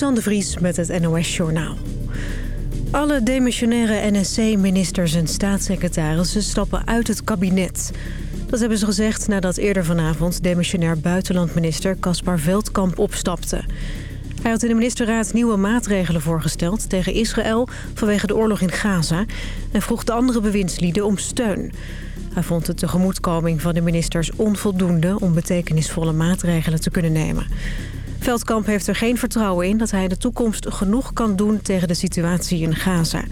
Suzanne de Vries met het NOS Journaal. Alle demissionaire NSC-ministers en staatssecretarissen stappen uit het kabinet. Dat hebben ze gezegd nadat eerder vanavond demissionair buitenlandminister Caspar Veldkamp opstapte. Hij had in de ministerraad nieuwe maatregelen voorgesteld tegen Israël vanwege de oorlog in Gaza en vroeg de andere bewindslieden om steun. Hij vond de tegemoetkoming van de ministers onvoldoende om betekenisvolle maatregelen te kunnen nemen. Veldkamp heeft er geen vertrouwen in dat hij in de toekomst genoeg kan doen tegen de situatie in Gaza.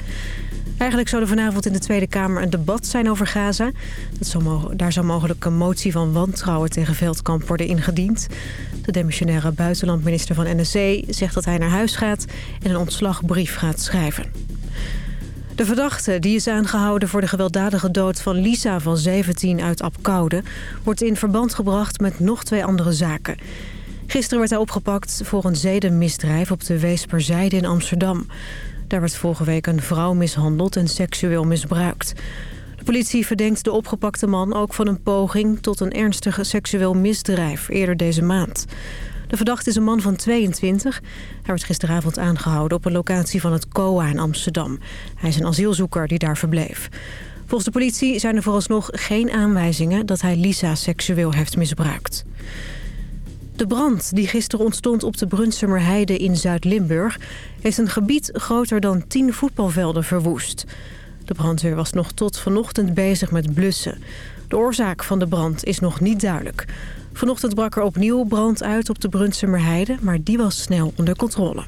Eigenlijk zou er vanavond in de Tweede Kamer een debat zijn over Gaza. Dat zou, daar zou mogelijk een motie van wantrouwen tegen Veldkamp worden ingediend. De demissionaire buitenlandminister van NSC zegt dat hij naar huis gaat... en een ontslagbrief gaat schrijven. De verdachte, die is aangehouden voor de gewelddadige dood van Lisa van 17 uit Apkoude... wordt in verband gebracht met nog twee andere zaken. Gisteren werd hij opgepakt voor een zedenmisdrijf op de Weesperzijde in Amsterdam. Daar werd vorige week een vrouw mishandeld en seksueel misbruikt. De politie verdenkt de opgepakte man ook van een poging tot een ernstig seksueel misdrijf eerder deze maand. De verdachte is een man van 22. Hij werd gisteravond aangehouden op een locatie van het COA in Amsterdam. Hij is een asielzoeker die daar verbleef. Volgens de politie zijn er vooralsnog geen aanwijzingen dat hij Lisa seksueel heeft misbruikt. De brand die gisteren ontstond op de Brunsumerheide in Zuid-Limburg... heeft een gebied groter dan 10 voetbalvelden verwoest. De brandweer was nog tot vanochtend bezig met blussen. De oorzaak van de brand is nog niet duidelijk. Vanochtend brak er opnieuw brand uit op de Brunsumerheide... maar die was snel onder controle.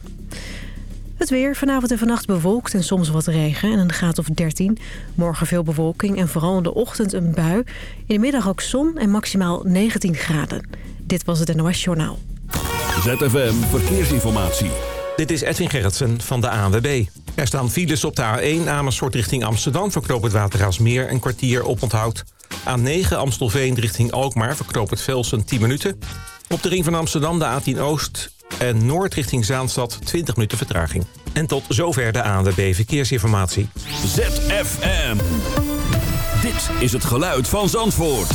Het weer, vanavond en vannacht bewolkt en soms wat regen en een graad of 13. Morgen veel bewolking en vooral in de ochtend een bui. In de middag ook zon en maximaal 19 graden. Dit was het NOS Journaal. ZFM Verkeersinformatie. Dit is Edwin Gerritsen van de ANWB. Er staan files op de A1 Amersfoort richting Amsterdam... verknoop het Watergraafsmeer een kwartier op onthoud. A9 Amstelveen richting Alkmaar verknoop het Velsen 10 minuten. Op de ring van Amsterdam de A10 Oost en Noord richting Zaanstad 20 minuten vertraging. En tot zover de ANWB Verkeersinformatie. ZFM. Dit is het geluid van Zandvoort.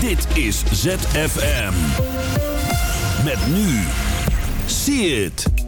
Dit is ZFM. Met nu. See it.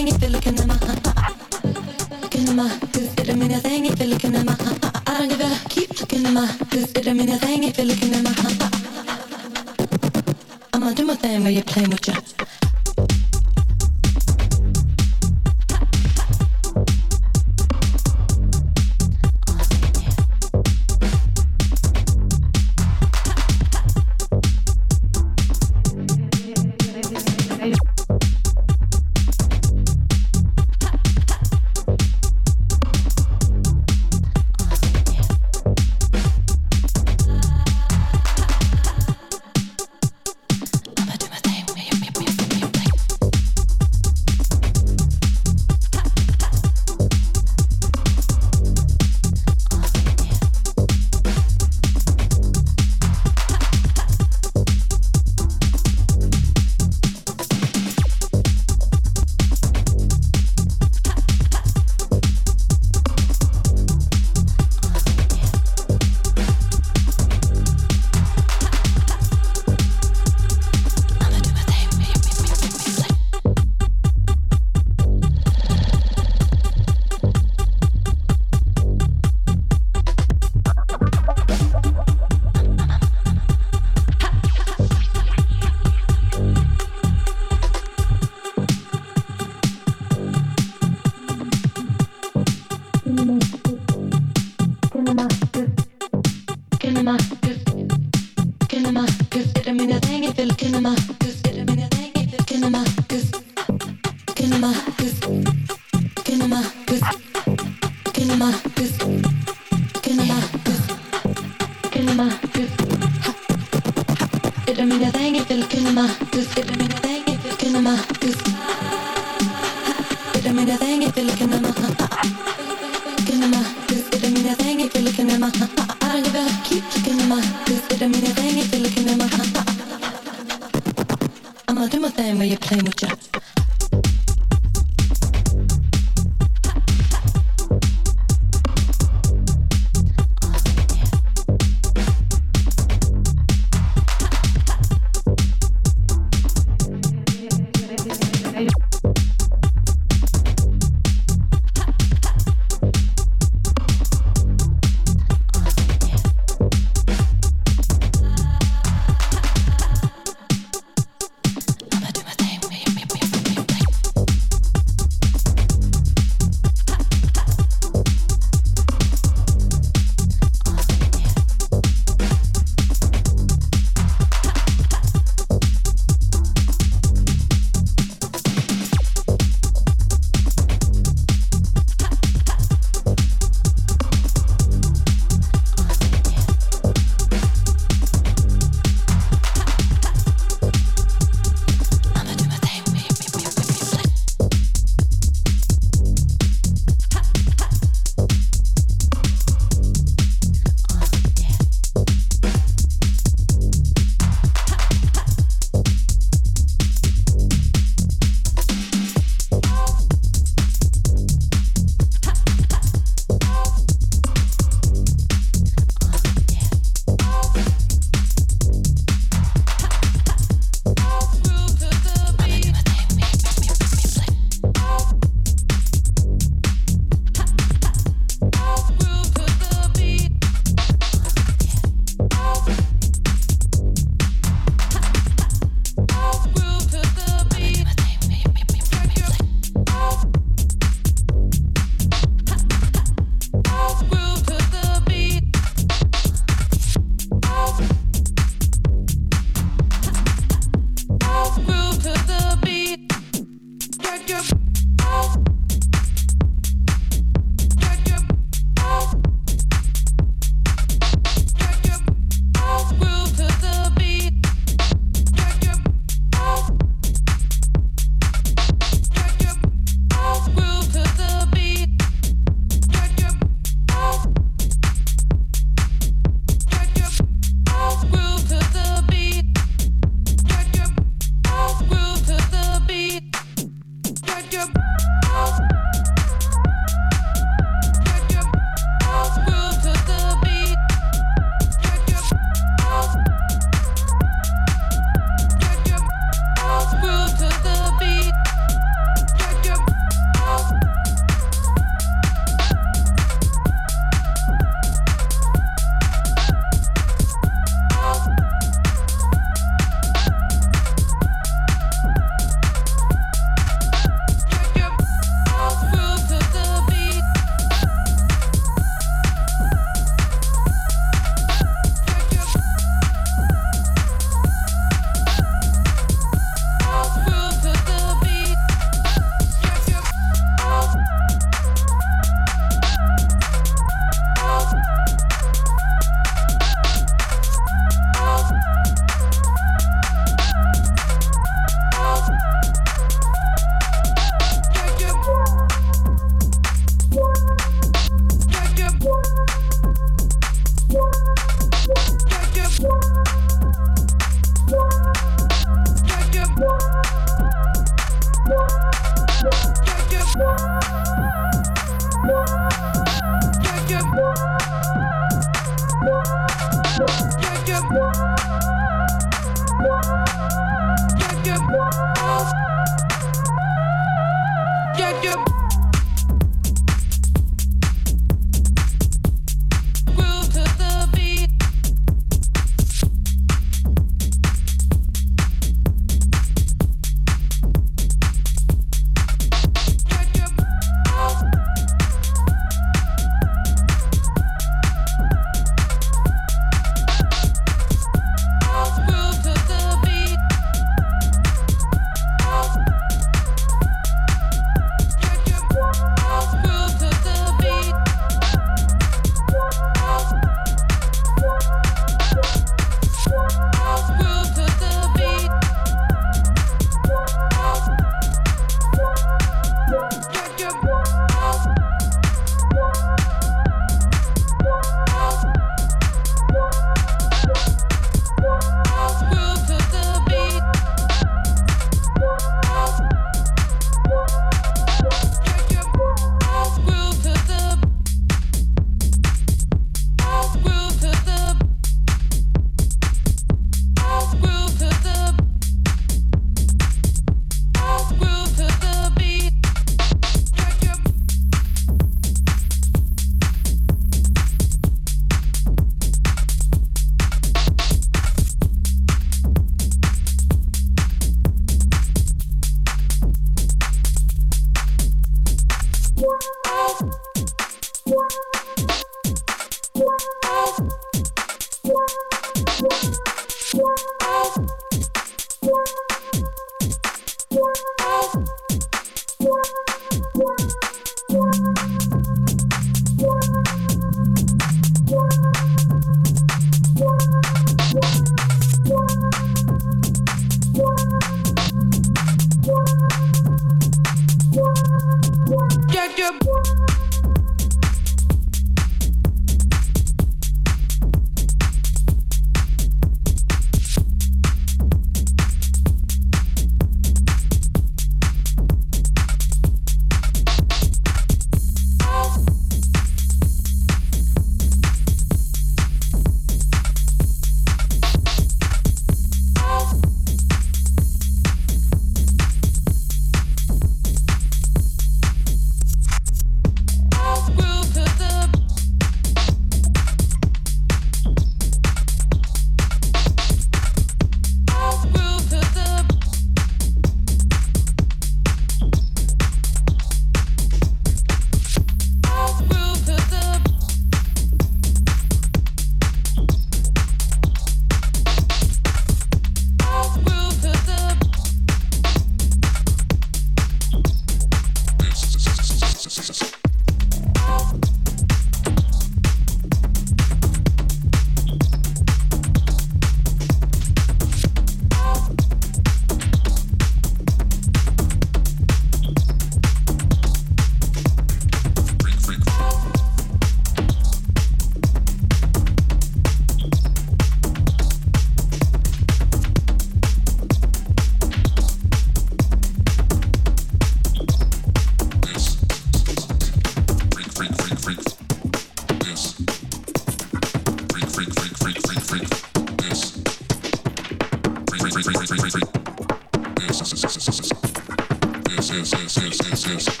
sense, sense, sense, sense.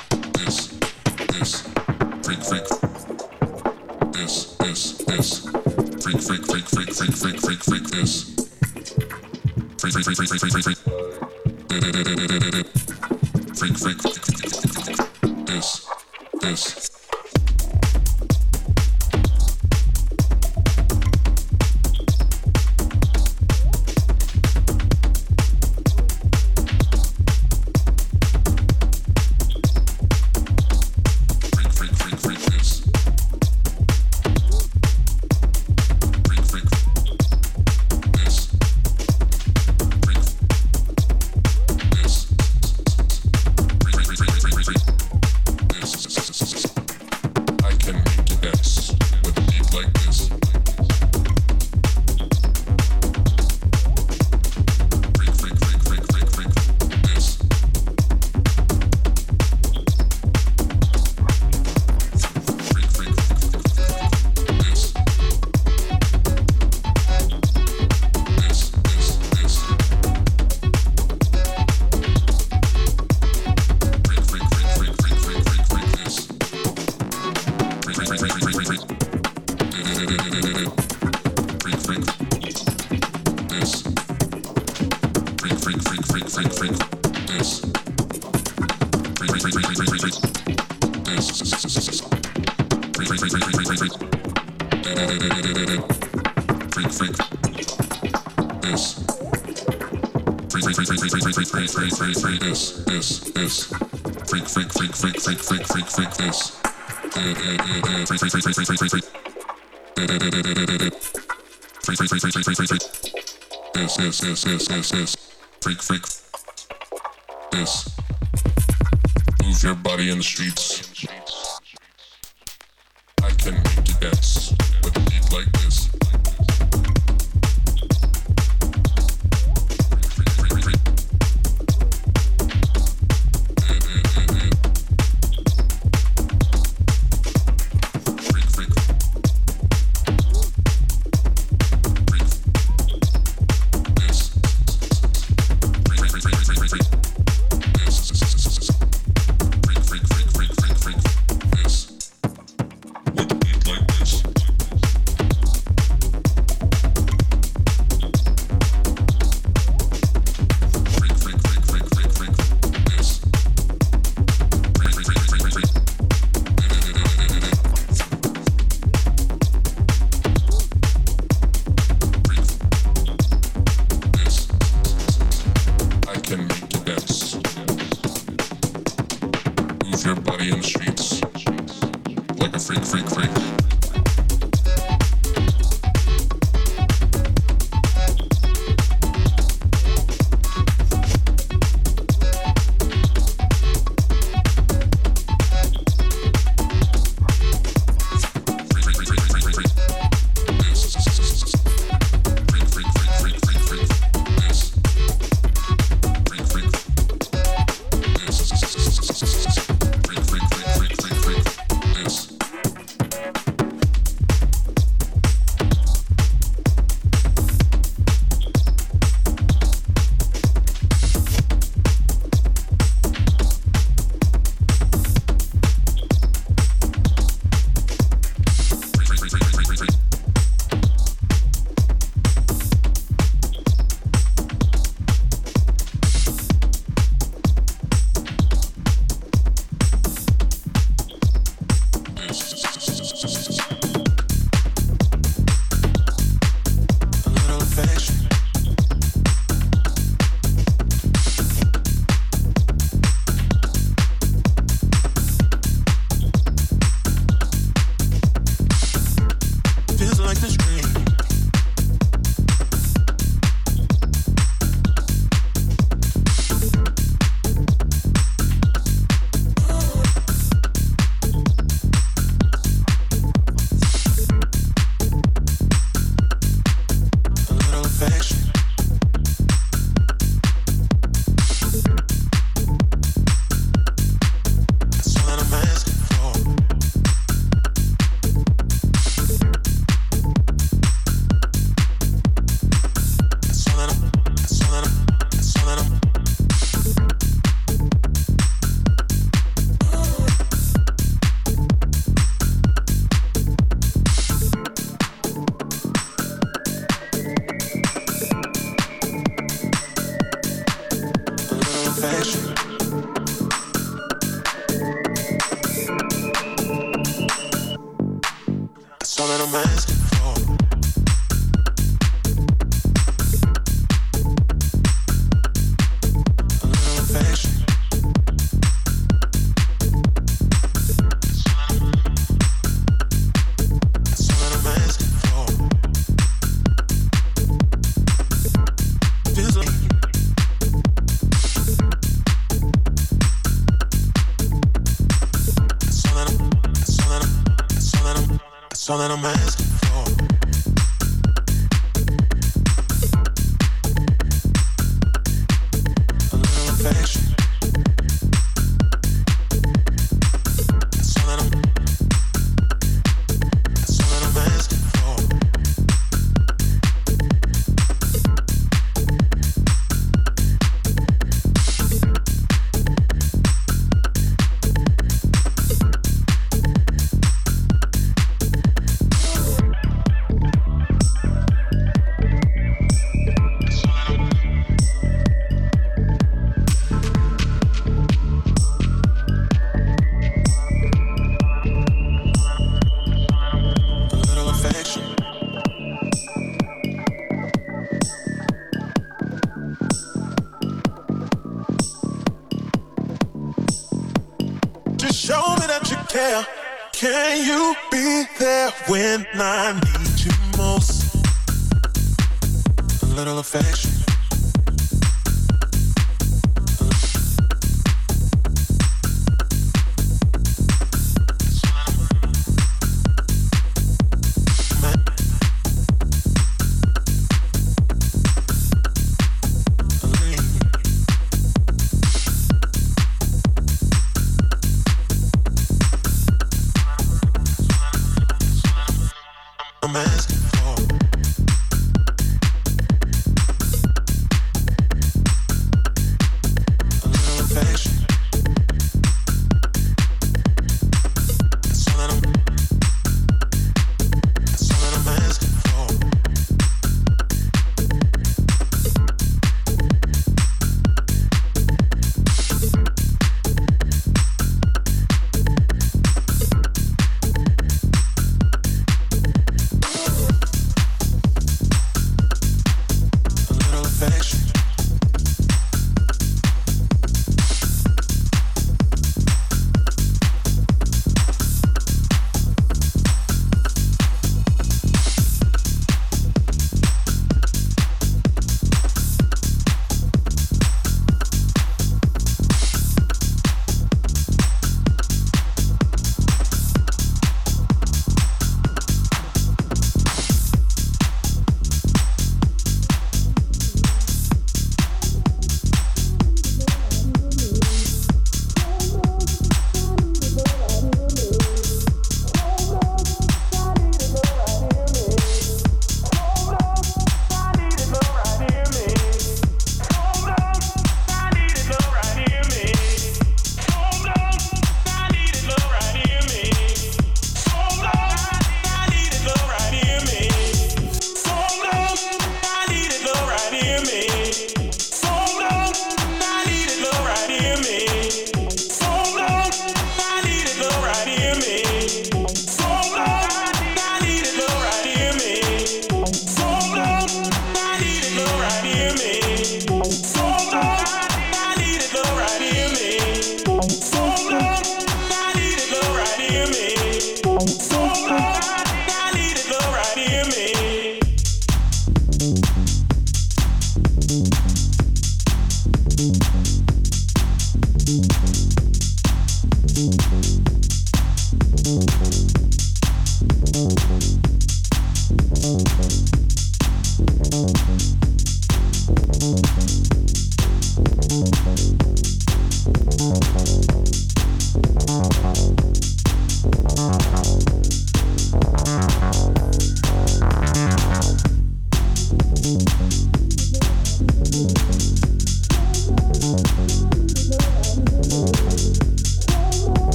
this. Freak, freak, freak, freak, freak, freak, freak, freak, freak, freak, this, this, this. Freak, freak, freak, freak, freak, freak, freak, freak, this. Freak. Freak, freak, freak, freak, freak, freak, freak. This, this, this, this, this, this. Freak, freak. This. Move your body in the streets. man.